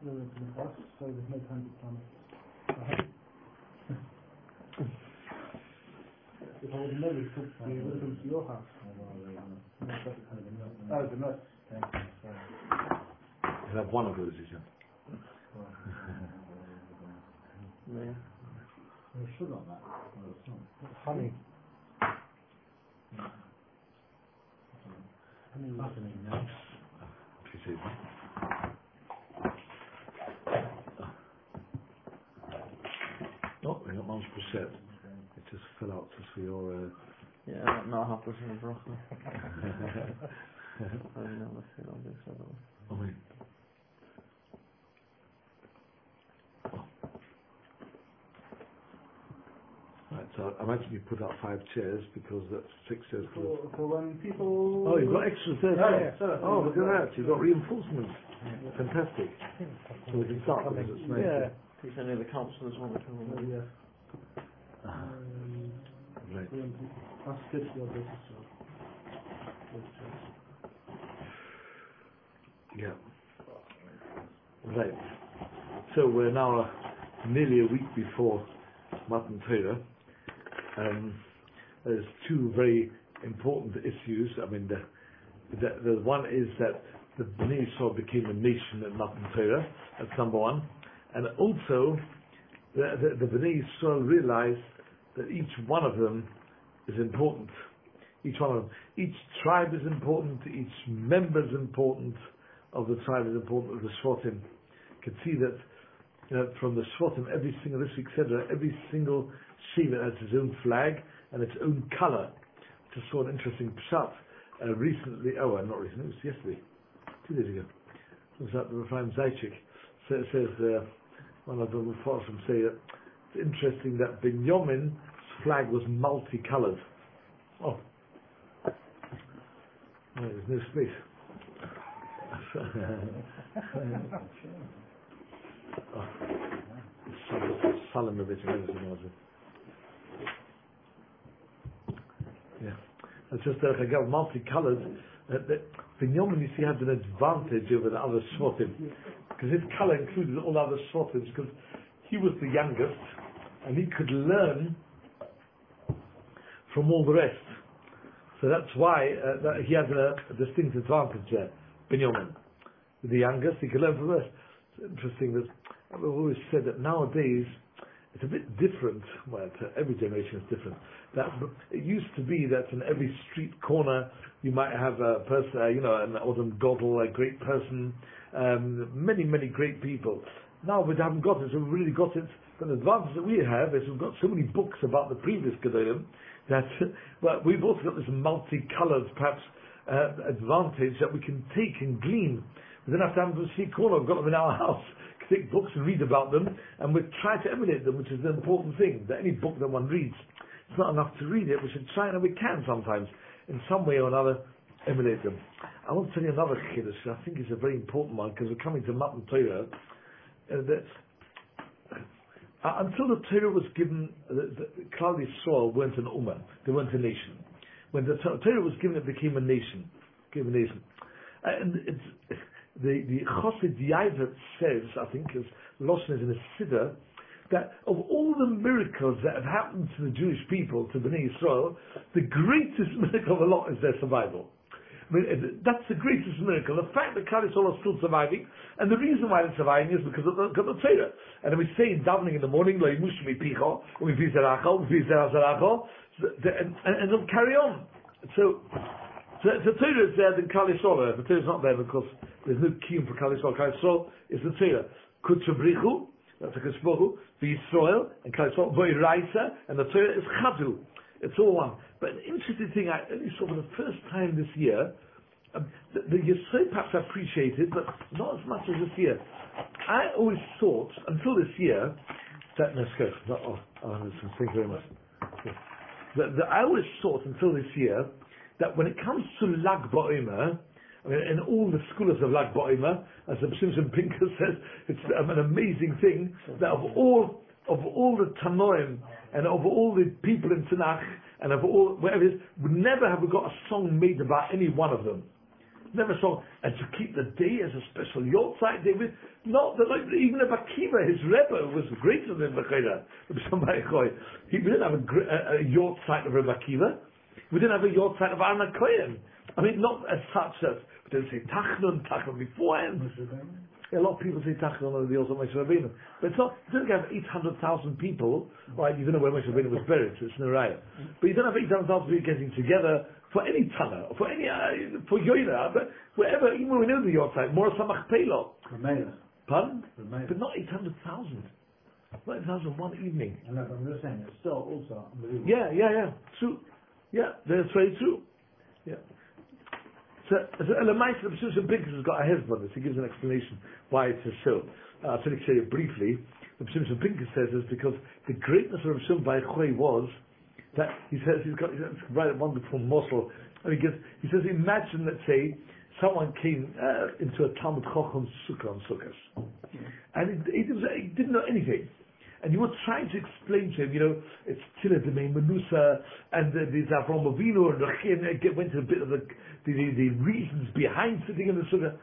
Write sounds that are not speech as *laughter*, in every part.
to the house, so there's no time to plan it. If I would have never took the wisdom to your house. Oh, the nurse. You have one of those, you said. Yeah. There's sugar on that. Honey. Honey listening now. She says, Oh, we got much percent. It just fell out just for your. Uh, Yeah, not not half percent of broccoli. *laughs* I don't know what's it on this other one. I mean, right. So I imagine you put out five chairs because that's six chairs for. For, for when people... Oh, you've got extra chairs. Yeah, too. yeah, sure. Oh, look at that! You've got reinforcements. Fantastic. So we can start because it's nice. Yeah. In case any of the councillors want to come Oh, on. yeah. Right. when people- I'll skip your business job. Yeah. Right. So we're now uh, nearly a week before Matan Torah. Um, there's two very important issues. I mean, the, the, the one is that the Bnei Yisrael became a nation at Matan Torah. That's number one. And also, the, the, the Bnei Yisrael that each one of them is important. Each one of them. Each tribe is important. Each member is important of the tribe is important of the Shvatim. You can see that you know, from the Shvatim, every single, this that every single Shiva has its own flag and its own colour. Just saw an interesting pshat uh, recently, oh, not recently, it was yesterday, two days ago. It was at the Refraim Zaychik. So it says, uh, one of the from say that it's interesting that Binyamin's flag was multicoloured. Oh. No, there's no space. *laughs* oh. Everything. Yeah. It's just that they got multicolored. Uh, the Binyamin, you see, had an advantage over the other Shvatim. Because his color included all other Shvatim, because he was the youngest, and he could learn from all the rest. So that's why uh, that he has a, a distinct advantage there, Binyamin. The youngest, he could learn from the rest. It's interesting that I've always said that nowadays it's a bit different. Well, every generation is different. That it used to be that in every street corner you might have a person, uh, you know, an Odom Godel, a great person, um, many, many great people. Now we haven't got it, so we've really got it. But the advantage that we have is we've got so many books about the previous Gedolim that *laughs* well, we've also got this multicolored, perhaps, uh, advantage that we can take and glean. We don't have to have them see corner. We've got them in our *laughs* house. Take books and read about them, and we try to emulate them, which is the important thing. That any book that one reads, it's not enough to read it. We should try, and we can sometimes, in some way or another, emulate them. I want to tell you another kiddush. I think it's a very important one because we're coming to Matan Torah. Uh, that uh, until the Torah was given, the, the Klal Yisrael weren't an ummah, they weren't a nation. When the Torah was given, it became a nation, became a nation. And it's, the the Chassid Yaivet says, I think, as Loshen is in a Siddur, that of all the miracles that have happened to the Jewish people, to Bnei Yisrael, the greatest *laughs* miracle of a lot is their survival. Mean, uh, that's the greatest miracle. The fact that Klal are still surviving, and the reason why they're surviving is because of the, because of the Torah. And we say in davening in the morning, "Lo zeracho, u'mipi zerazeracho," and, and, they'll carry on. So, so the Torah is there, then Klal. The Torah is not there, because there's no kiyum for Klal Yisrael. Klal is the Torah. Kutchabrichu, that's a Kishbohu, the Yisrael, and Klal Yisrael, Boiraisa, and the Torah is Chadu. It's all one. But an interesting thing I only saw for the first time this year, um, the, the Yisrael perhaps appreciated, but not as much as this year. I always thought, until this year, that, no, go, no, oh, oh, thank you very much. That, that I always thought until this year, that when it comes to Lag Ba'omer, I mean, in all the scholars of Lag Ba'omer, as Simpson Pinker *laughs* says, it's um, an amazing thing that of all of all the Tanoim and of all the people in Tanakh and of all whatever it is, we never have we got a song made about any one of them. never saw, and to keep the day as a special Yortzeit day with, not that like, even a Bakiva, his Rebbe was greater than Bechayda. He didn't have a, a, a of Rebbe Akiva. We didn't have a Yortzeit of Arna Kohen. I mean, not as such as, we didn't say Tachnun, Tachnun beforehand. A lot of people say Tachnun on the deals of Moshe Rabbeinu. But it's not, you don't have 800,000 people, right, you don't know where Moshe Rabbeinu was buried, so it's no raya. But you don't have 800,000 people getting together for any Tana, for any, uh, for Yoida, but wherever, even when we know the Yortzeit, more Samach Pelo. Mayor. Pardon? Mayor. But not 800,000. Not 800,000 one evening. And like I'm just saying, it's still also unbelievable. Yeah, yeah, yeah. True. Yeah, that's very true. Yeah. So, so Elamaisa, the Peshusha Binkas has got a hezbollah this. He gives an explanation why it's a so. Uh, I'll tell you briefly. The Peshusha Binkas says is because the greatness of Rishon Baichoi was that he says he's got, he's got right a wonderful muscle. And he gives, he says, imagine, let's say, someone came uh, into a Talmud Chochem Sukkah on Sukkot. And he, he, didn't, he didn't know anything. And you were trying to explain to him, you know, it's Tila Demei Menusa, and uh, there's Avram Avinu, and get, went to a bit of the, the, the, the reasons behind sitting in the Sukkah.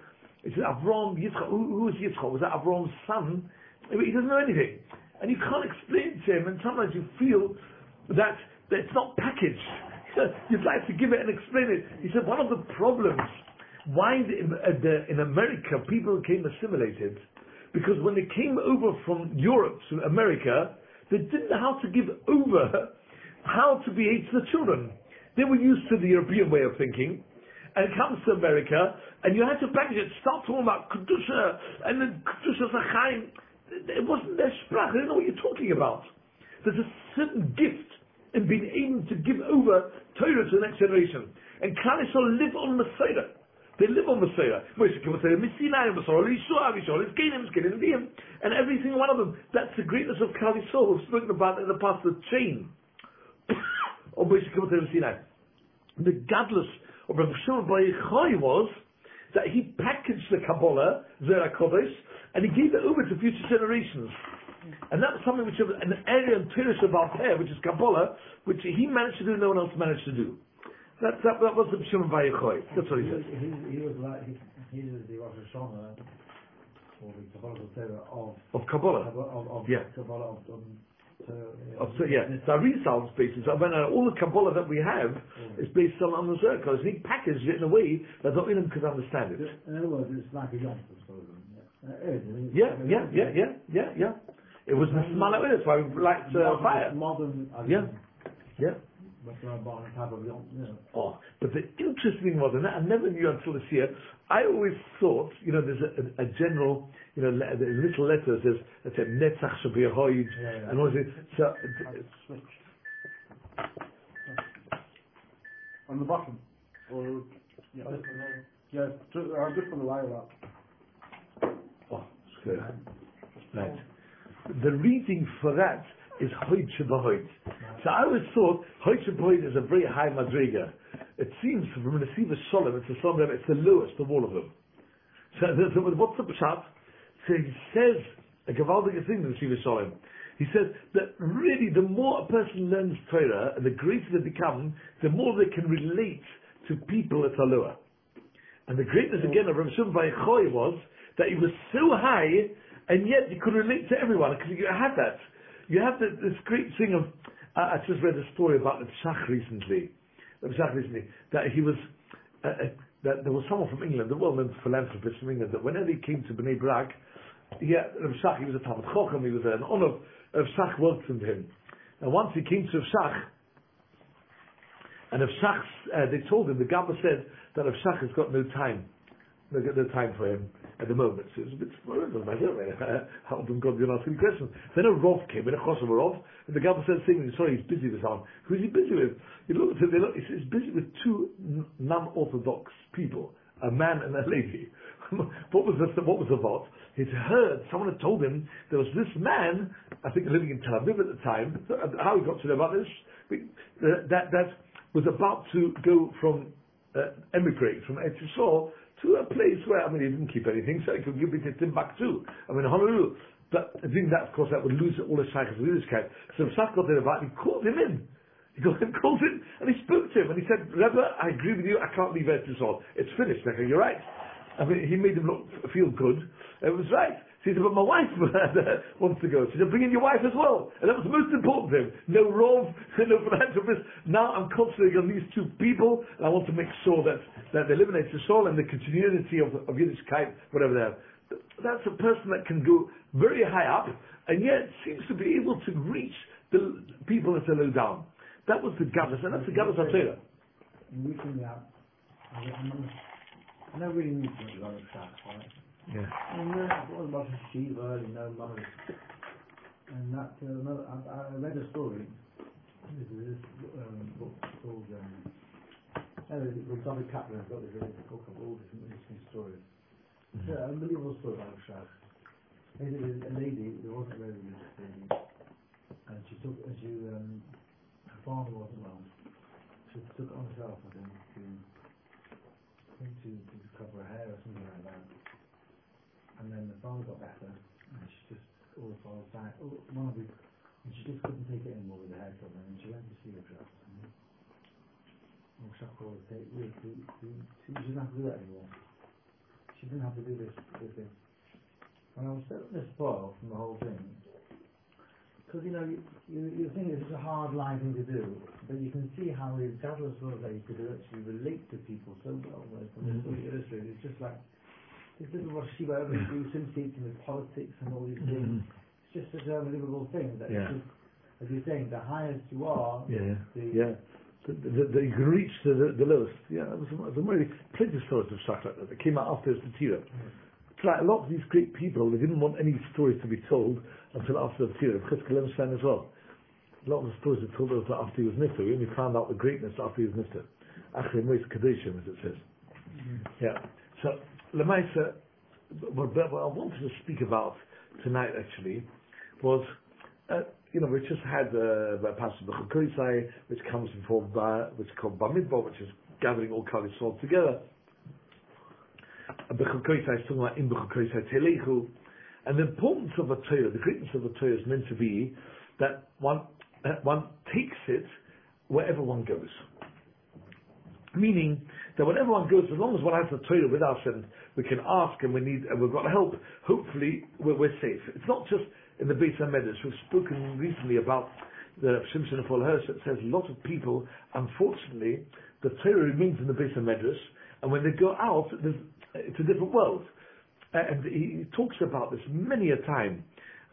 Said, Avram, Yitzchak, who, who was Yitzchak? Was that Avram's son? He doesn't know anything. And you can't explain to him, and sometimes you feel that, that it's not packaged. *laughs* You'd like to give it and explain it. He said, one of the problems why the, uh, the, in America people came assimilated because when they came over from Europe to America, they didn't know how to give over how to behave to the children. They were used to the European way of thinking, and it comes to America, and you had to package it, start talking about Kedusha, and then Kedusha Zachaim. It wasn't their sprach, they didn't know what you're talking about. There's a certain gift in being able to give over Torah to the next generation. And Klal Yisrael live on Messiah. They live on Messiah. And every single one of them. That's the greatness of Klal Yisrael. We've spoken about in the past, the chain *coughs* of Messiah, Sinai. The godless of Rav Shimon Bar Yochai was that he packaged the Kabbalah, Zera Kodesh, and he gave it over to future generations. And that's something which is an area in Tirish of Altair, which is Kabbalah, which he managed to do, no one else managed to do. That, that, that was the Shimon Bar Yochai. That's what he said. He, he, he was like, he, he was the Rosh Hashanah, or the Kabbalah of of, Of Kabbalah. of, of Yeah. Kabbalah of, of, Of, so, yeah, the Arizal's basis. I mean, uh, all the Kabbalah that we have is based on, on the Zerkos. He packaged it in a way that not anyone could understand it. In other words, it's like a yom. Yeah, Uh. Yeah, yeah, yeah, yeah, yeah, yeah. It was the smell of it. That's why we liked uh, Modern- fire. Modern, uh, Yeah. Yeah. But modern type of yom, yeah. Oh, but the interesting was, and I never knew until this year, I always thought, you know, there's a, a, a general, you know, le- the little letter that says, that said, Netzach Shabiyahoid, Yeah, yeah. and all this. So, Switch. On the bottom. Or, yeah, yeah, to, uh, just on the wire up. oh, it's good. Right. The reading for that is Hoid Shabahoid. So I always thought Hoid Shabahoid is a very high madriga. It seems from Nesiva Sholem, it's a Sholem, it's the lowest of all of them. So, *laughs* so what's the pshat? So he says a gewaldige thing in Nesiva Sholem. He says that really the more a person learns Torah and the greater they become, the more they can relate to people at are. And the greatness mm. again of Rav Shimon Yochai was that he was so high, and yet he could relate to everyone because he had that. You have the, this great thing of. I I just read a story about the recently. The recently that he was. Uh, uh, that there was someone from England, a well-known philanthropist from England, that whenever he came to Bnei Brak, yeah, Rav Shach, he was a Talmud Chochem, he was an honor of Shach welcomed him. And once he came to Rav Shach, and Rav Shach, uh, they told him, the Gabba said that Rav Shach has got no time, no, no time for him at the moment. So it was a bit, doesn't matter, often God *laughs* you're asking questions. Then a Rov came in, a Choshev Rov, and the Gabba said, saying, sorry, he's busy this hour. Who's he busy with? He looked at look, he's he's busy with two non-Orthodox people, a man and a lady. *laughs* what was the, what was the thought? He'd heard, someone had told him, there was this man, I think living in Tel Aviv at the time, how he got to know about this, that, that was about to go from, uh, emigrate from Eretz to a place where, I mean, he didn't keep anything, so he could give it to Timbuktu. I mean, Honolulu. But I think that, of course, that would lose all his shaykh of Yiddishkeit. So Shach got there about, he called him in. He goes and calls him, and he spoke to him, and he said, Rebbe, I agree with you, I can't leave Eretz Yisrael. It's finished. You're right. I mean, he made him look, feel good. It was right. So he said, but my wife *laughs* wants to go. She said, bring in your wife as well. And that was the most important to him. No rov, *laughs* no philanthropist. Now I'm concentrating on these two people, and I want to make sure that, that they live in Yisrael and the continuity of, of Yiddishkeit, whatever they have. That's a person that can go very high up, and yet seems to be able to reach the people that are low down. That was the Gavas, and that's the Gavas HaTorah. Reaching out. I remember, I never really about the track, right? Yeah. And then it was about a Shiva, you know, money. And that, uh, another, I, I read a story. This is this um, book called, um, anyway, with David Kaplan, has got this really book of all different interesting stories. It's an unbelievable story about Shach. There's a lady, there wasn't a very religious lady, and she took, as you, um, her father wasn't well. She took it on herself, I think, to, I think to, to cover her hair or something like that. And then the father got better, and she just, all the father died, oh, one of the, and she just couldn't take it anymore with the hair covering, and she went to see her Shach. And, oh, Shach always say, wait, to, to, to, she didn't have to do that anymore. She didn't have to do this, this thing. And I was so spoiled from the whole thing. Because, you know, you, you, you think it's a hard line thing to do, but you can see how regardless of that you could actually relate to people so well. Like, from this mm-hmm. story illustrated, it's just like, this little Rosh Shiva, everybody associating with politics and all these mm-hmm. things. It's just such an unbelievable thing that Yeah. just, as you're saying, the highest you are, Yeah, the, yeah. The, the, the, you can reach the, the, the lowest. Yeah, it was, it was really plenty of stories of stuff like that that came out after the Tira. Mm-hmm. It's like a lot of these great people, they didn't want any stories to be told until after the Tira. Chizkel Levenstein as well. A lot of the stories are told us after he was Nifter. We only found out the greatness after he was Nifter. Actually, Mois Kadeshim, as it says. Mm-hmm. Yeah. So, Lemaisa, what, what I wanted to speak about tonight actually was, uh, you know, we just had the Pastor B'Chakoisai, which comes before, Ba- which is called Bamidbar, which is gathering all Kali Yisrael together. And B'Chakoisai is talking about in B'Chakoisai Telechu. And the importance of a Torah, the greatness of a Torah is meant to be that one, uh, one takes it wherever one goes. Meaning that whenever everyone goes, as long as one has the Torah with us and we can ask and we need and we've got help, hopefully we're, we're safe. It's not just in the Beis HaMedrash. We've spoken recently about the Shimshon of Hirsch. It says a lot of people, unfortunately, the Torah remains in the Beis HaMedrash, and when they go out, it's a different world. And he, talks about this many a time.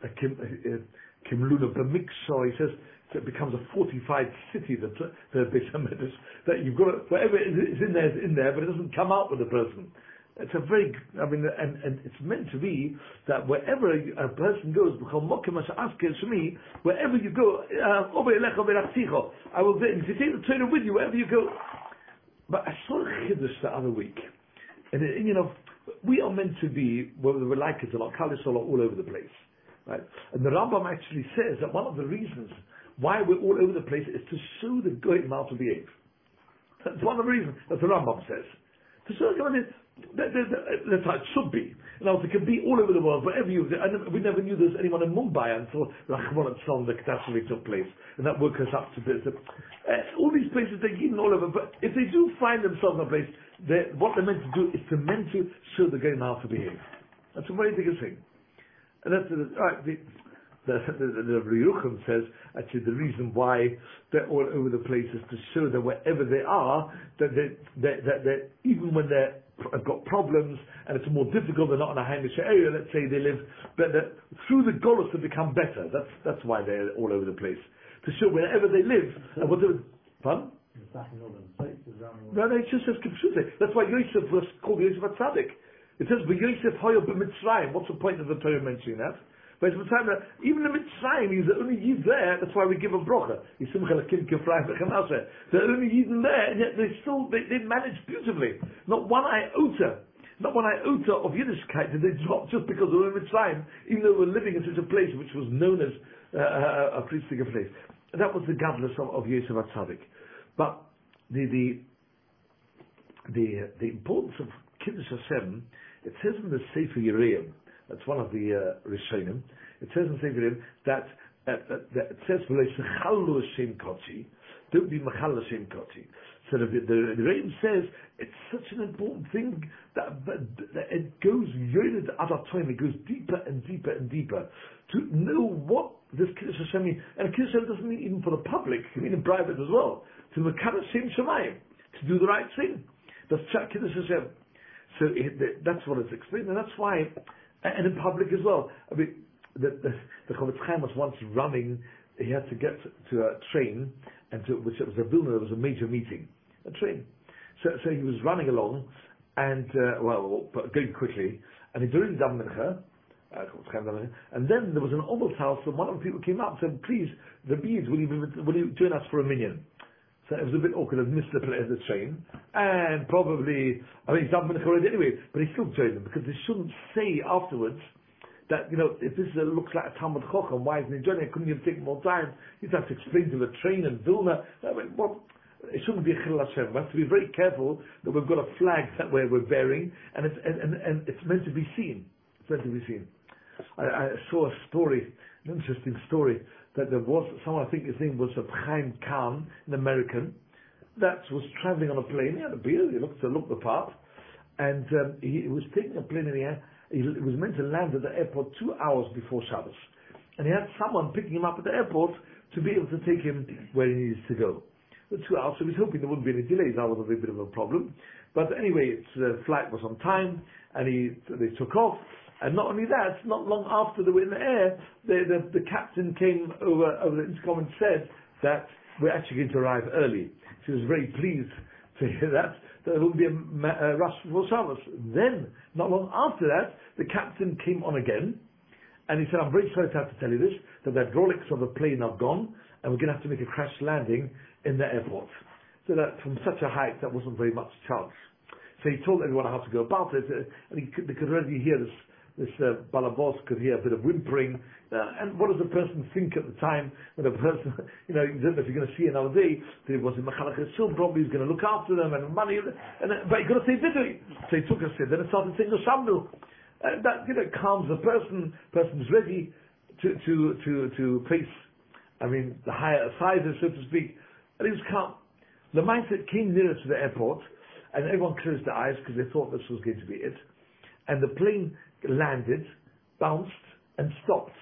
Uh, Kim, uh, Kim Luna B'Mikshah, he says, it becomes a fortified city, the, the Beis HaMedrash, that you've got to, whatever is in there is in there, but it doesn't come out with the person. It's a very, I mean, and, and it's meant to be that wherever a, person goes, me, wherever you go, uh, I will, if you take the Torah with you, wherever you go. But I saw a chiddush the other week, and it, you know, we are meant to be, well, we're like it a lot, Kalisol all over the place, right? And the Rambam actually says that one of the reasons why we're all over the place is to show the goyim of the behave. That's one of the reasons that the Rambam says. To show the goyim, that, that, that, that's how it should be. Know, it can be all over the world, wherever you. Never, we never knew there was anyone in Mumbai until Rahman and the catastrophe took place, and that woke us up to this. Uh, all these places they're hidden all over, but if they do find themselves in a place, they- what they're meant to do is to meant to show the game how to behave. That's a very big thing. And that's the, all right, the, the, the, the, says actually the reason why they're all over the place is to show that wherever they are, that they, that, even when they're have got problems and it's more difficult, they're not in a Heimish area, let's say they live, but that through the Golos they become better. That's, that's why they're all over the place. To show wherever they live, and what they, pardon? It's back in Northern States, around the world. No, no, it just says Kipshute. That's why Yosef was called Yosef Atzadik. It says, but Yosef Hoyo b'Mitzrayim. What's the point of the Torah mentioning that? Even the Mitzrayim, he's the only Yid there, that's why we give a brocha. Yisimcha Lakim Kifrayim V'Chanaseh. The only Yid in there, and yet they still, they, they manage beautifully. Not one iota, not one iota of Yiddishkeit did they drop just because were in Mitzrayim, even though they were living in such a place which was known as uh, a, a priestly place. And that was the godless of, of Yosef Atzadik. But the, the, the, the importance of Kiddush Hashem, it says in the Sefer Yereim, that's one of the uh, Rishonim, it says in Sefer Yereim that, uh, that, that it says, "V'lo yischalu Hashem kotzi," don't be Machal Hashem Koti. So the, the, the Rebbe says it's such an important thing that, that, that it goes Yored time. it goes deeper and deeper and deeper to know what this Kiddush Hashem means. And Kiddush Hashem doesn't mean even for the public, it can mean in private as well. To Machal Hashem Shemayim, to do the right thing. That's Kiddush Hashem. So it, that's what it's explained, and that's why, and in public as well. I mean, the the, the Chofetz Chaim was once running. He had to get to a train, and to, which it was a Vilna. There was a major meeting, a train. So so he was running along, and uh, well, going quickly, and he during Dam Mincha, uh, and then there was an almost house, and one of the people came up and said, "Please, the beads, will you will you join us for a minyan?" So it was a bit awkward. I've missed the, the train. And probably, I mean, he's done already anyway, but he still joined them because they shouldn't say afterwards that, you know, if this looks like a Talmud Chochem, why isn't he joining? Couldn't you take more time? You'd have to explain to the train and Vilna. I mean, well, it shouldn't be a Chil Hashem. We have to be very careful that we've got a flag that we're, we're bearing and it's, and, and, and it's meant to be seen. It's meant to be seen. I, I saw a story, an interesting story that there was someone, I think his name was Chaim Khan, an American, that was traveling on a plane. He had a beard, he looked, looked the part, and um, he was taking a plane in the air. He was meant to land at the airport two hours before Shabbos. And he had someone picking him up at the airport to be able to take him where he needs to go. The two hours, so he was hoping there wouldn't be any delays. That was a bit of a problem. But anyway, the flight was on time, and he, they took off, and not only that, not long after they were in the air, the, the, the captain came over, over the intercom and said that we're actually going to arrive early. She was very pleased to hear that. There will be a, rush for Shabbos. Then, not long after that, the captain came on again, and he said, I'm very sorry to have to tell you this, that the hydraulics of the plane are gone, and we're going to have to make a crash landing in the airport. So that from such a height, that wasn't very much chance. So he told everyone how to go about it, uh, and he could, they could already hear this this uh, balabos could hear a bit of whimpering. Uh, and what does a person think at the time when a person, *laughs* you know, you don't know if you're going to see another day, that it was in Machalach Yisrael, probably he's going to look after them and money, and, and, but you've got to say Vidui. So he took a sit, then it started saying Shamnu. And that, you know, calms the person, person's ready to, to, to, to face, I mean, the higher sizes, so to speak, and he was calm. The mindset came nearer to the airport, and everyone closed their eyes because they thought this was going to be it. And the plane landed, bounced, and stopped.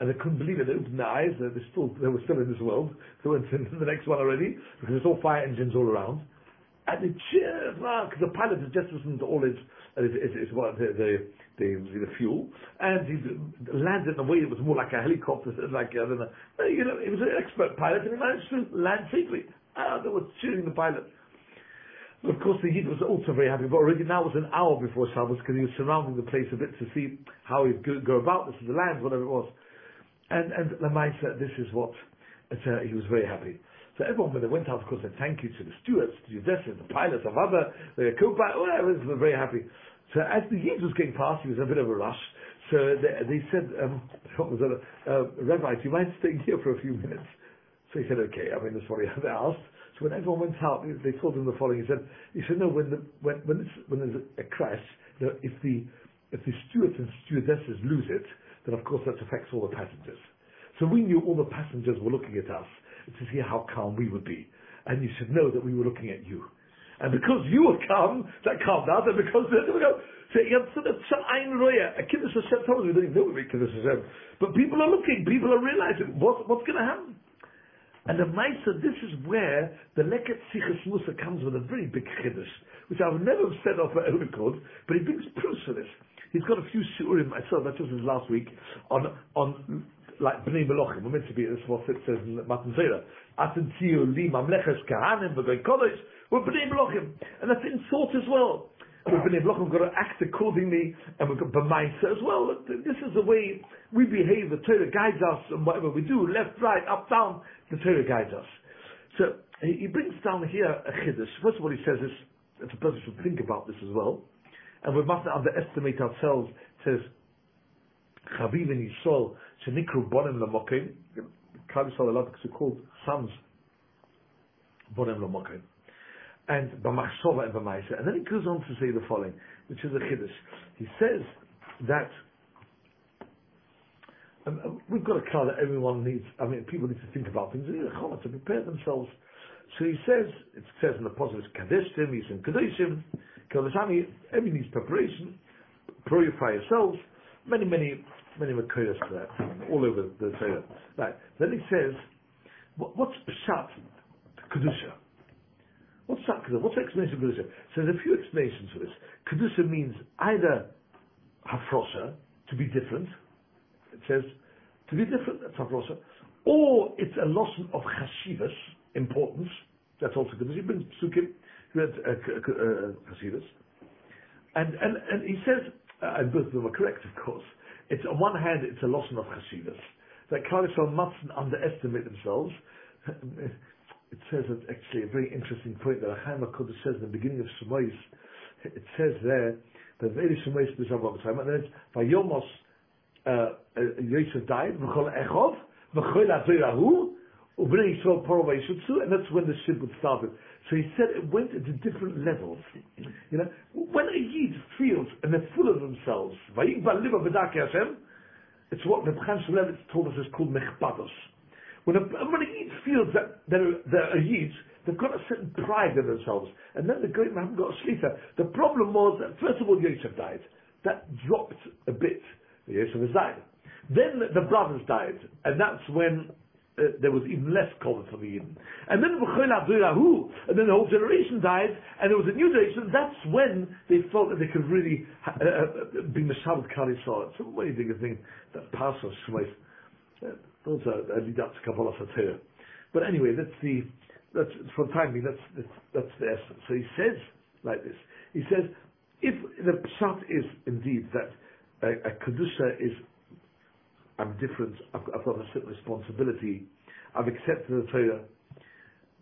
And they couldn't believe it. Opened their eyes. They, they still, they were still in this world. *laughs* They went into the next one already because there's all fire engines all around. And they cheered, because the pilot had just listened to all his, his, his, his what, the, the, the, the, fuel, and he landed in a way that was more like a helicopter, like, I don't know, you know, he was an expert pilot, and he managed to land safely. Ah, they were cheering the pilot. Of course, the Yid was also very happy, but already now was an hour before Shabbos because he was surrounding the place a bit to see how he'd go, go about this, the land, whatever it was. And, and said, this is what, uh, he was very happy. So everyone, when they went out, of course, said thank you to the stewards, to the stewardesses, the pilots of other, the co-pilot, whatever, they were very happy. So as the Yid was getting past, he was in a bit of a rush. So they, they said, um, *laughs* uh, Rabbi, do you mind staying here for a few minutes? So he said, okay. I mean, that's what he had asked. So when everyone went out, they told him the following. He said, he said, no, when, the, when, when, when there's a crash, if the, if the stewards and stewardesses lose it, then of course that affects all the passengers. So we knew all the passengers were looking at us to see how calm we would be. And you should know that we were looking at you. And because you were calm, that calmed us, and because *laughs* they we go. So you have sort of ein roya, a kiddush Hashem, we don't even know we make Hashem. But people are looking, people are realizing what, what's going to happen. And the Maisa, this is where the Leket Sichas Musa comes with a very big chiddush, which I've never said off my own accord, but he brings proofs for this. He's got a few shiurim myself, that was his last week, on, on like Bnei Melochim. We're meant to be, this is what it says in Matan Zera. Aten tiyu li mamleches kahanim v'goy kodesh, we're Bnei Melochim. And that's in thought as well. We've been able to act accordingly, and we've got B'maisa as well. This is the way we behave. The Torah guides us, and whatever we do, left, right, up, down, the Torah guides us. So he brings down here a chiddush. First of all, he says this, it's a person should think about this as well, and we mustn't underestimate ourselves. Says, Chaviv and Yisrael, shenikru bonim lamokim. Klal Yisrael, a lot of called sons, bonim lamokim and b'machshova and b'maisa. And then he goes on to say the following, which is a chiddush. He says that and, and we've got a car that everyone needs, I mean, people need to think about things, they need a to prepare themselves. So he says, it says in the positive, Kadeshtim, he's in Kadeshim, Kadeshami, everyone needs preparation, purify yourselves, many, many, many Makoyas to that, all over the Torah. Right. Then he says, what, what's Pshat Kedusha? What's that? What's the explanation of Kedusha? So there's a few explanations for this. Kedusha means either Hafrosha, to be different. It says, to be different, that's Hafrosha. Or it's a loss of Chashivas, importance. That's also Kedusha. He brings Psukim, who had uh, uh, Chashivas. And, and, and he says, uh, and both of them are correct, of course. It's on one hand, it's a loss of Chashivas. That Klal mustn't underestimate themselves. *laughs* It says that actually a very interesting point that Chaim HaKodesh says in the beginning of Shemais. It says there that very Shemais b'Shavot B'Shavot, and it's Vayomos uh, uh, Yosef died, V'chol Echov, V'chol Yisrael Poro Vayishutsu, and that's when the shibud started. So he said it went into different levels. You know, when a Yid feels and they're full of themselves, it's what the Chaim Shmulevitz told us is called mechbados. When a, when a Yid feels that they're, they're a Yid, they've got a certain pride in themselves, and then the great haven't got a slita. The problem was that first of all Yosef died. That dropped a bit. Yosef has died. Then the brothers died, and that's when uh, there was even less common for the Yidden. And then and then the whole generation died, and there was a new generation. That's when they felt that they could really uh, uh, be Mashav Kali Saw. So what do you think of thing that passes Shemais? Lead up to Kabbalah Satira. But anyway, that's the that's for the time being. That's, that's that's the essence. So he says like this. He says if the pshat is indeed that a, a kedusha is I'm different, I've, I've got a certain responsibility, I've accepted the Torah,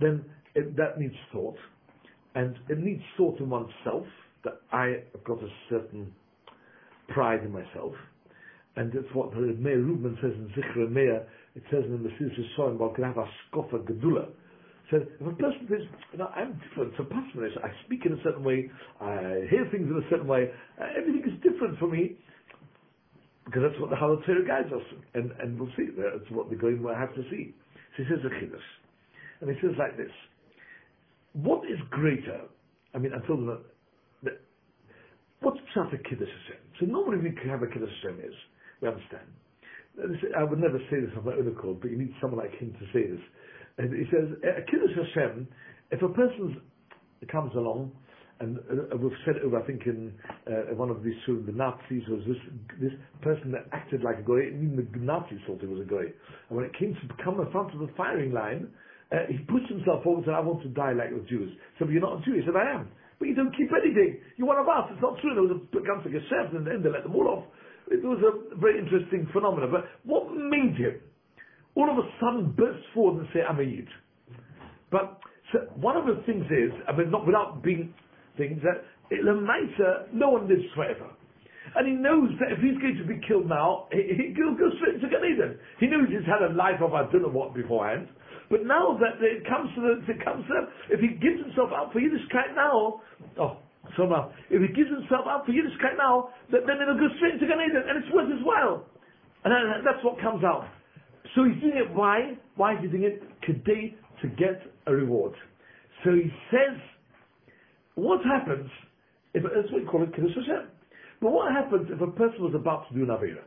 then it, that needs thought. And it needs thought in oneself, that I have got a certain pride in myself. And that's what the Meir Rubin says in Zichra Meir, it says in the Mesilas Yesharim about can have a skofa gedula. So if a person says, know, I'm different, a passionate, I speak in a certain way, I hear things in a certain way, uh, everything is different for me, because that's what the Halal Torah guides us, and, and we'll see. That's what the going will have to see. So he says a chiddush, and he says like this: What is greater? I mean, I told him that, that what's pshat a kiddush Hashem? So normally we have a kiddush Hashem is we understand. I would never say this on my own accord, but you need someone like him to say this. And he says a kiddush Hashem. If a person comes along and uh, we've said it over, I think, in uh, one of these sort of the Nazis was this this person that acted like a goy, even the Nazis thought he was a goy. And when it came to become in front of the firing line, uh, he pushed himself forward and said, I want to die like the Jews. So, but you're not a Jew. He said, I am. But you don't keep anything. You're one of us. It's not true. There was a comes like a chef and then they let them all off. It was a very interesting phenomenon. But what made him all of a sudden burst forward and say, I'm a Yid? But so one of the things is, I mean, not without being things that Lamaisa, no one lives forever. And he knows that if he's going to be killed now, he, will go straight to Gan Eden. He knows he's had a life of I don't know what beforehand. But now that it comes to the, it comes to, if he gives himself up for Yiddishkeit now, oh, if he gives himself up for Yiddishkeit now, then, it'll go straight to Gan Eden, and it's worth his while. And that's what comes out. So he's doing it, why? Why is he doing it? Today, to get a reward. So he says, what happens if, that's what we call it Kiddush. But what happens if a person was about to do an Avera?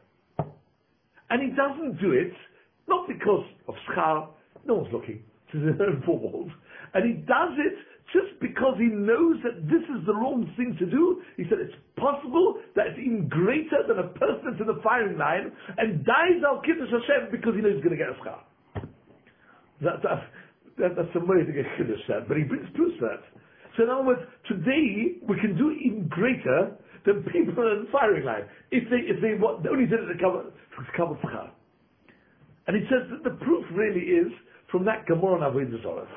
And he doesn't do it, not because of schar, no one's looking, to *laughs* the four walls, and he does it just because he knows that this is the wrong thing to do. He said it's possible that it's even greater than a person to the firing line and dies al Kiddush Hashem because he knows he's going to get a schar. That, that, that, that's a way to get Kiddush but he proof that. So in other words, today we can do even greater than people in the firing line. If they, if they, what, they only did it to cover, to cover tzchar. And he says that the proof really is from that Gemara on Avodah Zarah,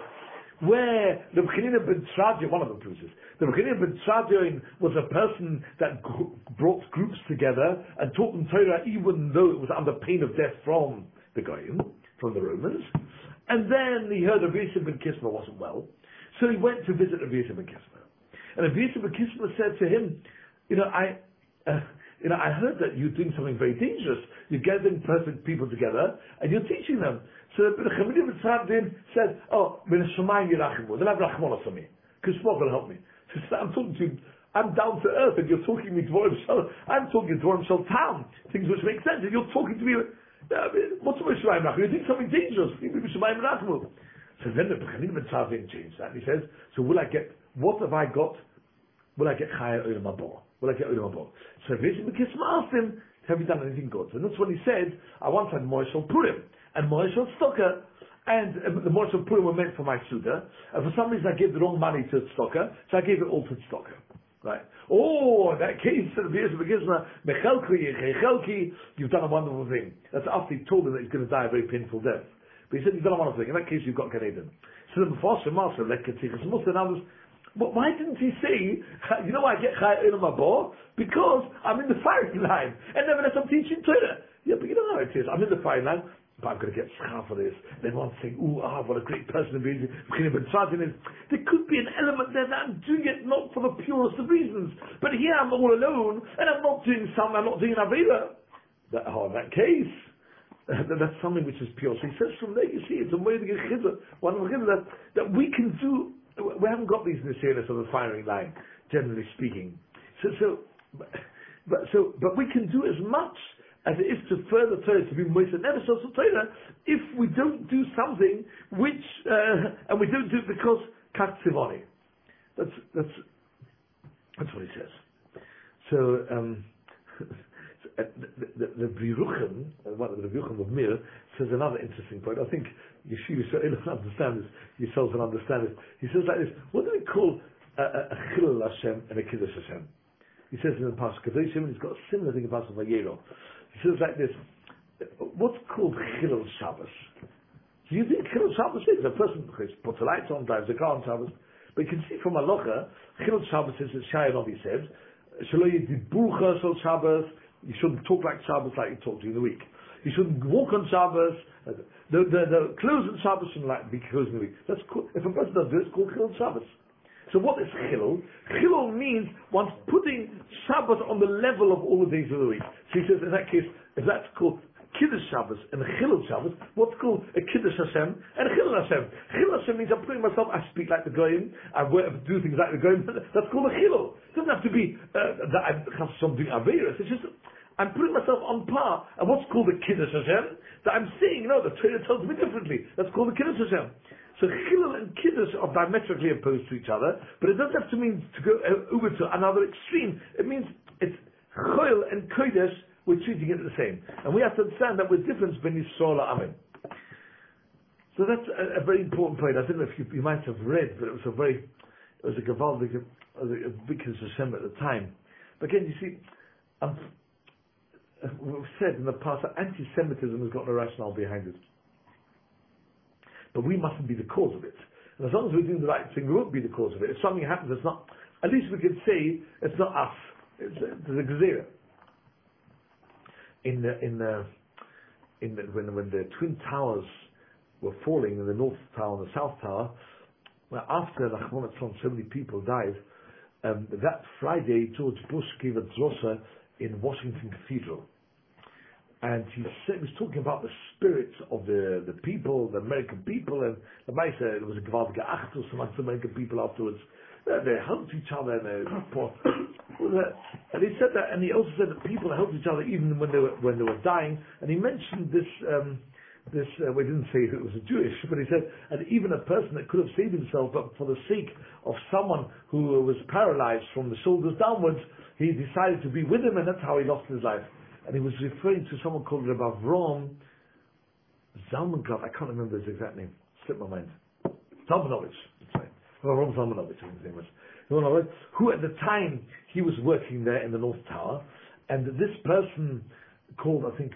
where the Bechina ben Tzadja, one of the is, the Bechina ben Tzadja was a person that brought groups together and taught them Torah even though it was under pain of death from the Goyim, from the Romans. And then he heard Yosef ben Kisma wasn't well, so he went to visit Rabbi Yisrael Kisma. And Rabbi Yisrael Kisma said to him, you know, I, uh, you know, I heard that you're doing something very dangerous. You're gathering perfect people together and you're teaching them. So the Chamidim Tzaddim said, oh, Min Shemayim Yirachimu, they'll have Rachmona for me. Because Shmuel will help me. So I'm talking to you, I'm down to earth and you're talking to me Dvorim Shal, I'm talking to Dvorim Shal Town, things which make sense, and you're talking to me, uh, what's Min Shemayim Yirachimu? You're doing something dangerous. Min Shemayim Yirachimu. So then the Chamidim Tzaddim changed that. He says, so will I get, what have I got? Will I get Chaya Olam Abor? Will I get Olam Abor? So Rishon Bekisma asked him, have you done anything good? And that's what he said, I once had Moishel Purim, and Moishel Stoker, and uh, the Moishel Purim were meant for my Suda, and for some reason I gave the wrong money to Stoker, so I gave it all to Stoker. Right. Oh, that case, of the Yisra Mechelki, you've done a wonderful thing. That's after he told him that he's going to die a very painful death. But he said, you've done a wonderful thing. In that case, you've got Gan Eden. So the Mufasir Master, Lekatichas Musa, and others, but why didn't he say, *laughs* you know why I get Chai Olam Abor? Because I'm in the firing line. And nevertheless I'm teaching Torah. Yeah, but you know how it is. I'm in the firing line, but I'm going to get schar for this. Then one saying, ooh, ah, what a great person to be. There could be an element there that I'm doing it not for the purest of reasons. But here I'm all alone, and I'm not doing some, I'm not doing an Avera. That, oh, in that case, *laughs* that's something which is pure. So he says from there, you see, it's a way to get chizah. One of the that, that we can do we haven't got these nesiris on the firing line, generally speaking. So, so, but, so, but we can do as much as it is to further Torah to be Moisa never so Torah if we don't do something which, uh, and we don't do it because Katzivoni. That's, that's, that's what he says. So, um, *laughs* the, Biruchim, one of the Biruchim of Mir, says another interesting point. I think Yeshiva don't *laughs* understand this, yourselves don't understand this. He says like this, what do we call a, a, Chilul Hashem and a Kiddush Hashem? He says in the Pasuk Kadoshim, he's got a similar thing in Pasuk Vayero. He says like this, what's called Chilul Shabbos? Do you think Chilul Shabbos is? A person puts the lights on, drives a car on Shabbos. But you can see from Alocha, Chilul Shabbos is, as Shai Novi said, Shalo Yidibulcha Shal Shabbos, you shouldn't talk like Shabbos like you talk during the week. You shouldn't walk on Shabbos. The, the, the clothes on Shabbos shouldn't like be closed in the week. That's cool. If a person does this, it's called Chilul Shabbos. So what is Chilul? Chilul means one's putting Shabbos on the level of all the days of the week. So he says, in that case, if that's called Kiddush Shabbos and Chilul Shabbos, what's called a Kiddush Hashem and a Chilul Hashem. Chilul Hashem means I'm putting myself, I speak like the Goyim, I do things like the Goyim, *laughs* that's called a Chilul. It doesn't have to be uh, that I have something Averis, it's just I'm putting myself on par. And what's called the Kiddush Hashem? That I'm saying, no, the Torah tells me differently. That's called the Kiddush Hashem. So Chilul and Kiddush are diametrically opposed to each other, but it doesn't have to mean to go uh, over to another extreme. It means it's Chol and Kodesh, we're treating it the same. And we have to understand that we're different between Yisrael and Amen. So that's a, a, very important point. I don't know if you, you, might have read, but it was a very, it was a Gavaldik, a, big Hashem at the time. But again, you see, I'm we've said in the past that anti-Semitism has got a rationale behind it. But we mustn't be the cause of it. And as long as we're doing the right thing, we won't be the cause of it. If something happens, it's not, at least we can say it's not us. It's, it's the Gezerah. In the, in the, in the, when, when the Twin Towers were falling in the North Tower and the South Tower, well, after Rahman so many people died, um, that Friday, George Bush gave a drosha in Washington Cathedral and he, said, was talking about the spirits of the, the people, the American people, and the uh, there was a gewaltige achtus amongst the American people afterwards. They helped each other, and, uh, and he said that, and he also said that people helped each other even when they were when they were dying. And he mentioned this. Um, this uh, we didn't say it was a Jewish, but he said, and even a person that could have saved himself, but for the sake of someone who was paralyzed from the shoulders downwards, he decided to be with him, and that's how he lost his life and he was referring to someone called Rabbi Avrom Zalmankov. I can't remember his exact name. Slipped my mind. Zalmanovich. That's. Avrom Zalmanovich, his name was. Who at the time he was working there in the North Tower, and this person called, I think,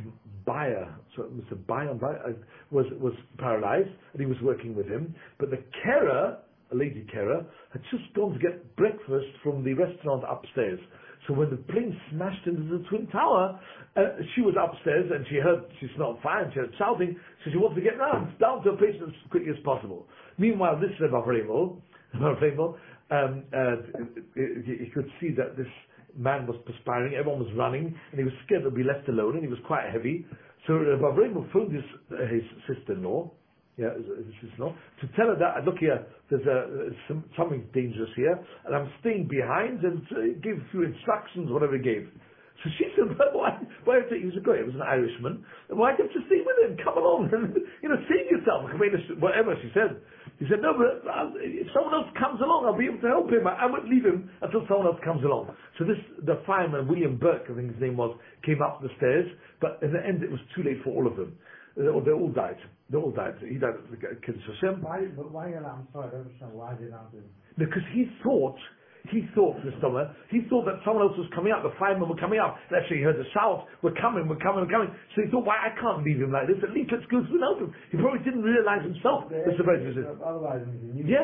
Bayer, so Mr. Bayer, uh, was was paralyzed, and he was working with him. But the carer, a lady carer, had just gone to get breakfast from the restaurant upstairs. So when the plane smashed into the Twin Tower, uh, she was upstairs and she heard, she smelled fire and she heard shouting, so she wanted to get down, down to a place as quickly as possible. Meanwhile, this Rebbe Vremel, *laughs* um, uh, you could see that this man was perspiring, everyone was running, and he was scared to be left alone, and he was quite heavy. So Rabbi Avram phoned his, uh, his sister-in-law, yeah, his, his sister-in-law, to tell her that, look here, there's a, some, something dangerous here, and I'm staying behind, and uh, give a few instructions, whatever he gave. So she said, *laughs* but why, why, he was a guy, he was an Irishman, why don't you stay with him? Come along *laughs* and, you know, save yourself, whatever she said. He said, no, but uh, if someone else comes along, I'll be able to help him. I, I won't leave him until someone else comes along. So this, the fireman, William Burke, I think his name was, came up the stairs, but in the end it was too late for all of them. They all died. They all died. He died at the Kiddush Why, but why, I'm sorry, I don't understand, why did I do Because he thought he thought, Mr. Summer, he thought that someone else was coming up, the firemen were coming up, and actually he heard the shout, we're coming, we're coming, we're coming. So he thought, why, I can't leave him like this, at least let's go and him. He probably didn't realize himself, Mr. President. Otherwise, he knew. Yeah,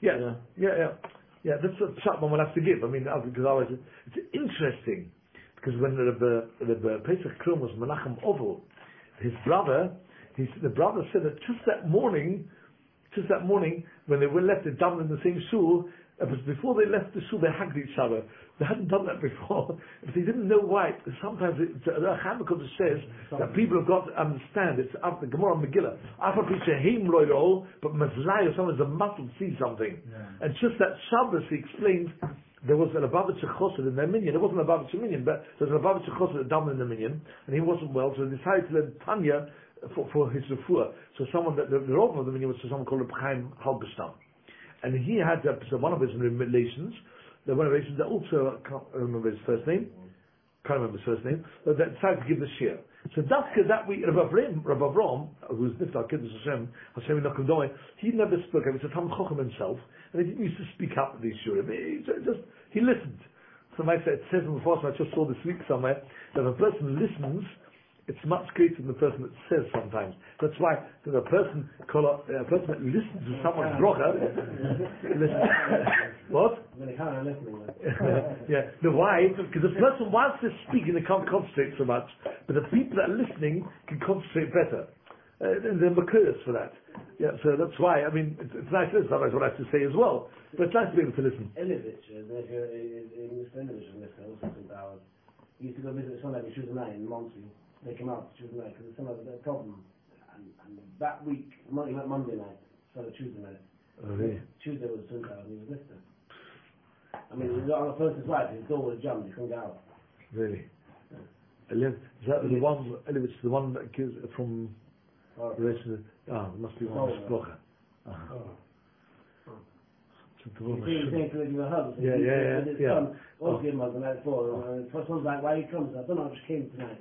yeah, yeah, yeah, yeah. Yeah, that's what shot one will have to give. I mean, because always, it's interesting, because when the, the, the Pesach Krum was Menachem Oval, his brother, his, the brother said that just that morning, just that morning, when they were left, they doubled in the same shul, it was before they left the shul, they hugged each other. They hadn't done that *laughs* before. But they didn't know why. Sometimes it, the Habakkuk says that people have got to understand. It's after Gemara Megillah. Afa Pisha Heim Loyol, but Mazlai or someone is a muscle see something. Yeah. And just that Shabbos, he explained, there was an Abavitch Chosed in their minyan. It wasn't an Abavitch minyan, but there was an Abavitch Chosed down in the minyan, and he wasn't well, so he decided to learn Tanya for, for his refuah. So someone that the, the of the minyan was someone called Chaim Halberstam and he had uh, so one of his relations, the one of his relations that also I can't remember his first name, can't remember his first name, but that decided to give the share. So Dafka that week, Rabbi Avram, Rabbi Avram, who's Niftar Kiddush Hashem, Hashem Inakum he never spoke. He was a Tam Chochem himself, and he didn't used to speak up at these shiurim. He just he listened. So I said, it says in the first I just saw this week somewhere that a person listens it's much greater than the person that says sometimes. That's why the person, a person that listens to someone's brocha, *laughs* what? *laughs* yeah, the why? Because the person whilst they're speaking, they can't concentrate so much, but the people that are listening can concentrate better. Uh, and they're mercurious for that. Yeah, so that's why, I mean, it's, it's nice to listen, otherwise what I have to say as well. But it's nice to be able to listen. English, used to go visit someone like Shuzanai in Monty they came out Tuesday night because some other problem. And, and that week, Monday, Monday night, so Tuesday night. Oh, really? Tuesday was the and he was listed. I mean, he was on the first his wife, his door was jammed, he couldn't get out. Really? Yeah. Is that the one, it's the one that gives from oh. the rest of the, ah, oh, must be one of the Oh. You see, you think that you were home. Yeah, yeah, yeah. yeah. Son, also oh. gave him the night before. Uh, first one's like, why he comes? I don't know, I just came tonight.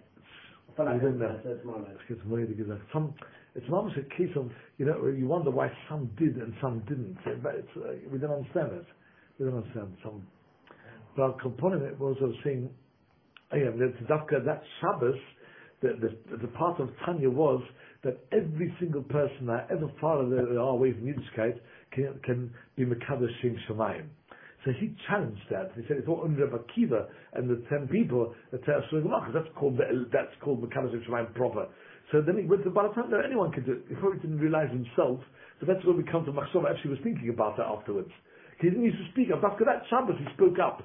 It's weird because some, it's almost a case of, you know, you wonder why some did and some didn't. But it's, uh, we don't understand it. We don't understand some. But our component it was of saying, yeah, that, that Shabbos, the, the, the part of Tanya was that every single person that ever followed our way from Yiddishkeit can, can be Mekadosh Shem Shemayim. So he challenged that. He said it's all under Rabbi Akiva and the ten people that tell us that's called that's called Mekadosh Shemayim proper. So then he went to no, anyone could do it. He probably didn't realize himself. So that's when we come to Machshava. Actually, was thinking about that afterwards. He didn't used to speak up. After that Shabbos, he spoke up.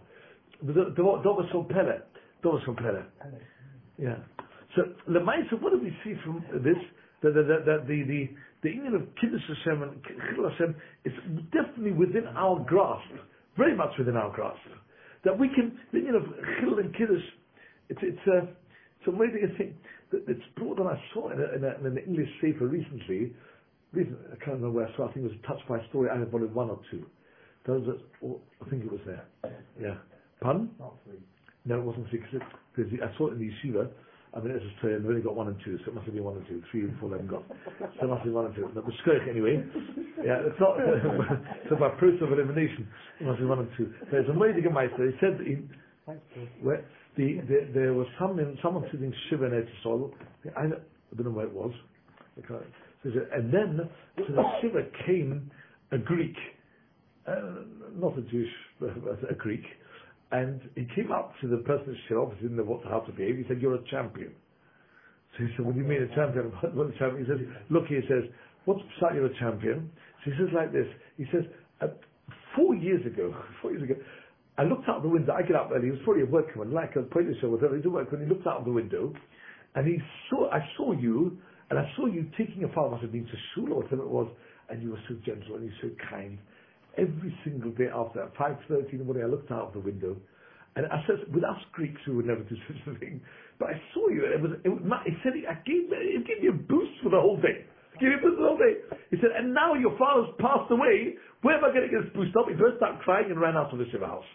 Dovas from Pele. Dovas from Pele. Yeah. So Lemaisa, what do we see from this? The the the the the, the, of Kiddush Hashem and Chil Hashem is definitely within our grasp very much within our grasp. That we can, you know, Chil and Kiddush, it's, a, it's, a, it's amazing thing it's brought on. I saw in, a, in, a, in an English paper recently, recently, I can't remember where I saw, I think it was a touch by story, I had volume one or two. Those are, oh, I think it was there. Yeah. Pardon? Not three. No, it wasn't three, because I saw it in the yeshiva, I mean, as I say, they've only got one and two, so it must have been one and two. Three and four they haven't got. So it must be one and two. But the skirt, anyway. Yeah, it's not, so by process of elimination, it must be one and two. There's a Meidiger Meister, he said, he, where the, the, there was some, someone sitting Shiva in Etzisol, I, I don't know where it was. And then, to the Shiva came a Greek, uh, not a Jewish, but a Greek, and he came up to the person who obviously didn't know what, how to behave. He said, you're a champion. So he said, what do you mean a champion? *laughs* What, a champion? He says, look, he says, what's beside you're a champion? So he says like this. He says, uh, four years ago, *laughs* four years ago, I looked out the window. I get up early. He was probably a workman, like a police or whatever. He's a workman. He looked out of the window, and he saw. I saw you, and I saw you taking a must have been to shul or whatever it was, and you were so gentle and you were so kind. Every single day after at five thirty in the morning, I looked out of the window, and I said, with us Greeks, we would never do such a thing. But I saw you, and it was. It, was, it said it, gave, it gave me a boost for the whole day. Give me a boost for the whole day. He said, and now your father's passed away. Where am I going to get this boost up? He burst out crying and ran out of the shiva house.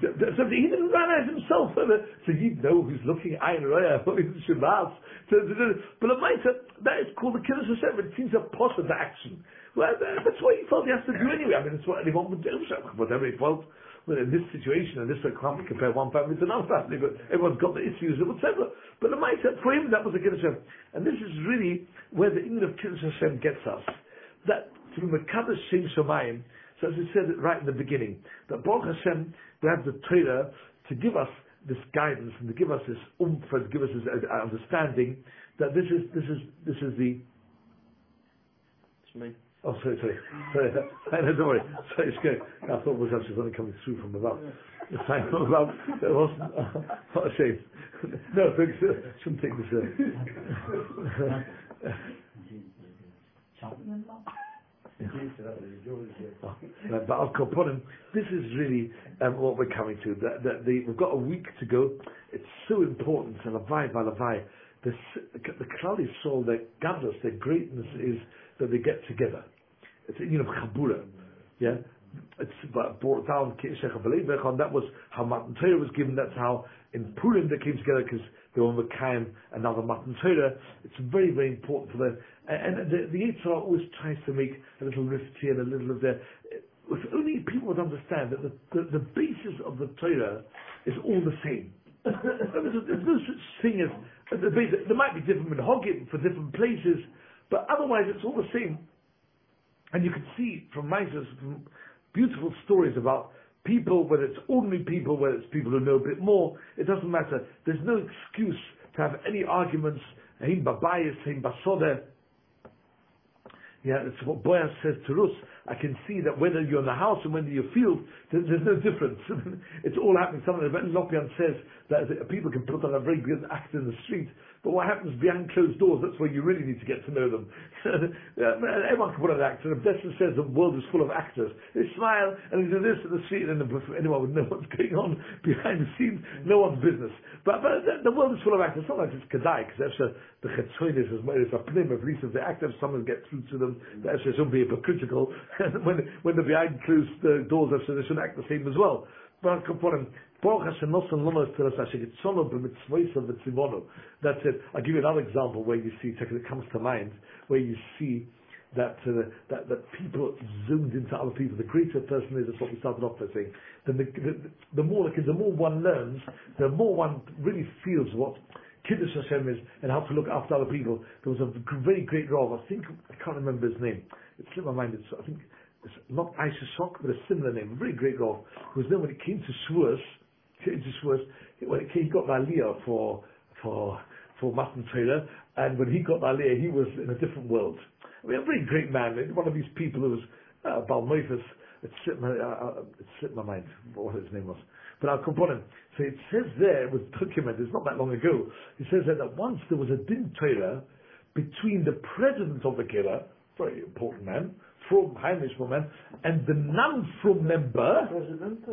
So he didn't run out himself. So you know who's looking Ayn Raya, *laughs* who's Shabbat. But it might, that is called the Kiddush Hashem. It seems a positive action. Well, that's what he felt he has to do anyway. I mean, it's what anyone would do. Whatever he felt. Well, in this situation, and this I can't compare one family to another family, but everyone's got the issues and whatever. But the mindset for him, that was a Kiddush Hashem. And this is really where the English of Kiddush Hashem gets us. That through Mekadosh Shem Shemayim, so as we said right in the beginning, that Baruch Hashem, we have the Torah to give us this guidance and to give us this oomph and to give us this uh, understanding that this is this is this is the. It's me. Oh, sorry, sorry, sorry. *laughs* no, don't worry. Sorry, it's good. I thought it was actually something coming through from above. The sign from above. It wasn't. *laughs* Uh, what a shame. no, thanks. Uh, *laughs* shouldn't take this. Uh, but I'll upon him. This is really um, what we're coming to. The, the, the, we've got a week to go. It's so important. And Lavai by Lavai, the, the Klali soul, their godless, their greatness is that they get together. It's a union of Chabura. Yeah? It's brought down that was how Matan Torah was given. That's how in Purim they came together because they were Mekayim the Matan Torah. It's very, very important for them. And, the, the always tries to make a little rift here and a little of there. If only people would understand that the, the, the basis of the Torah is all the same. *laughs* there's, no such thing as the. There might be different minhagim for different places, but otherwise it's all the same. And you can see from Mises, beautiful stories about people, whether it's ordinary people, whether it's people who know a bit more, it doesn't matter. There's no excuse to have any arguments, him babayis, him basodeh. Yeah, it's what Boaz says to Rus. I can see that whether you're in the house and whether you're field, there's, there's no difference. *laughs* it's all happening. Something that Lopian says that people can put on a very good act in the street, but what happens behind closed doors, that's where you really need to get to know them. *laughs* Everyone can put an actor. If Desmond says the world is full of actors, they smile and they do this in the street, and anyone would know what's going on *laughs* behind the scenes. No one's business. But, but the, the world is full of actors. Sometimes it's kedai, because the chetzoinis is it's a plim, at least if the actors, someone get through to them, that's shouldn't be hypocritical. *laughs* when, when the behind closed uh, doors, they should act the same as well. That's it. I'll give you another example where you see, it comes to mind, where you see that, uh, that, that people zoomed into other people. The greater person is, that's what we started off by saying. Then the, the, the more, the more one learns, the more one really feels what Kiddush Hashem is and how to look after other people. There was a very great role. I think, I can't remember his name. It slipped my mind. It's, I think it's not Aisha Shok, but a similar name, a very great role, was then when it came to Shavuos, just was when it he got Aliyah for, for, for Matan Torah, and when he got Aliyah, he was in a different world. I mean, a very great man, one of these people who was, uh, Balmoifus, it slipped my, uh, uh, it slipped my mind what his name was. But I'll come upon him. So it says there, it was documented, it's not that long ago, it says there that once there was a din Torah between the president of the Kehillah, very important man, from Heinrich Moment, and the non-frum member,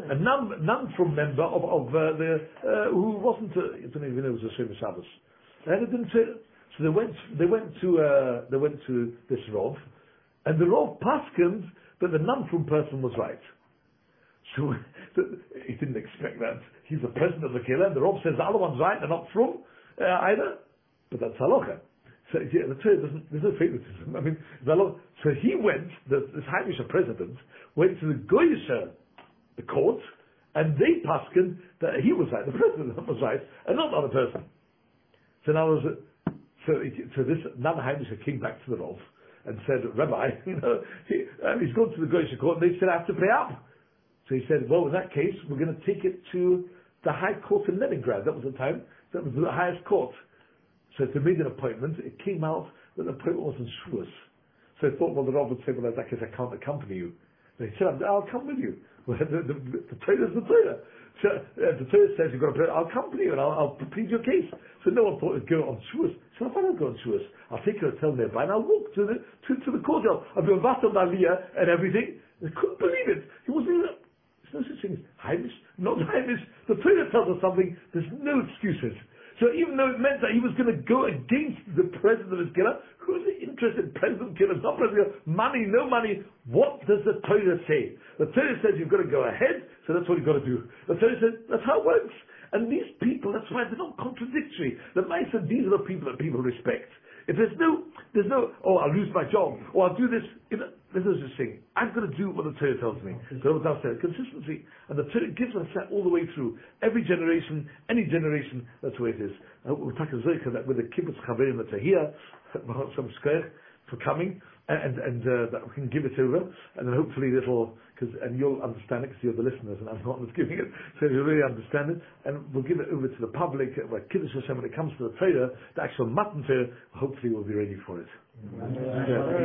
a non, non-frum member of, of uh, the, uh, who wasn't, uh, I don't even know it was a Shem Shabbos. And didn't say, so they went, they went to, uh, they went to this Rov, and the Rov paskened that the non-frum person was right. So *laughs* he didn't expect that. He's the president of the Kehillah, and the Rov says the other one's right, they're not from uh, either. But that's halacha. So yeah, the Torah doesn't, there's no favoritism. I mean, so he went, the, this Haimisha president, went to the Goyisha, the court, and they paskened that he was right, the president was right, and not the other person. So now there's a, so, so this, now the Haimisha came back to the Rav and said, Rabbi, *laughs* you know, he, um, he's gone to the Goyisha court, and they said, I have to pay up. So he said, well, in that case, we're going to take it to the High Court in Leningrad. That was the time. That was the highest court. So they made an appointment. It came out that the appointment wasn't Shavuos. So I thought, well, the Rav would say, well, in that case, I can't accompany you. And he said, I'll come with you. *laughs* Well, the, the, the Torah is the Torah. So uh, the Torah says you've got to pray, I'll accompany you and I'll, I'll plead your case. So no one thought it'd go on Shavuos. So if I don't go on Shavuos, I'll take her hotel nearby and I'll walk to the to, to the courtyard. I'll be on Vatal Aliyah and everything. I couldn't believe it. He wasn't even, there's no such thing as Heimish, not Heimish. The Torah tells us something, there's no excuses. So even though it meant that he was going to go against the president of his Kehillah, who's interested in president killers, not president money, no money, what does the Torah say? The Torah says you've got to go ahead, so that's what you've got to do. The Torah says that's how it works. And these people, that's why they're not contradictory. The mice these are the people that people respect. If there's no, there's no, oh, I'll lose my job, or I'll do this. You know, there's no such thing. I'm going to do what the Torah tells me. So what said, consistency, and the Torah gives us that all the way through. Every generation, any generation, that's the way it is. Uh, we're talking that with the kibbutz chaverim that are here, *laughs* for coming, and and uh, that we can give it over, and then hopefully it'll, cause, and you'll understand it because you're the listeners, and I'm one that's giving it, so you'll really understand it, and we'll give it over to the public, uh, where Kiddush Hashem, when it comes to the Torah, the actual Matan Torah, hopefully we'll be ready for it. Yeah.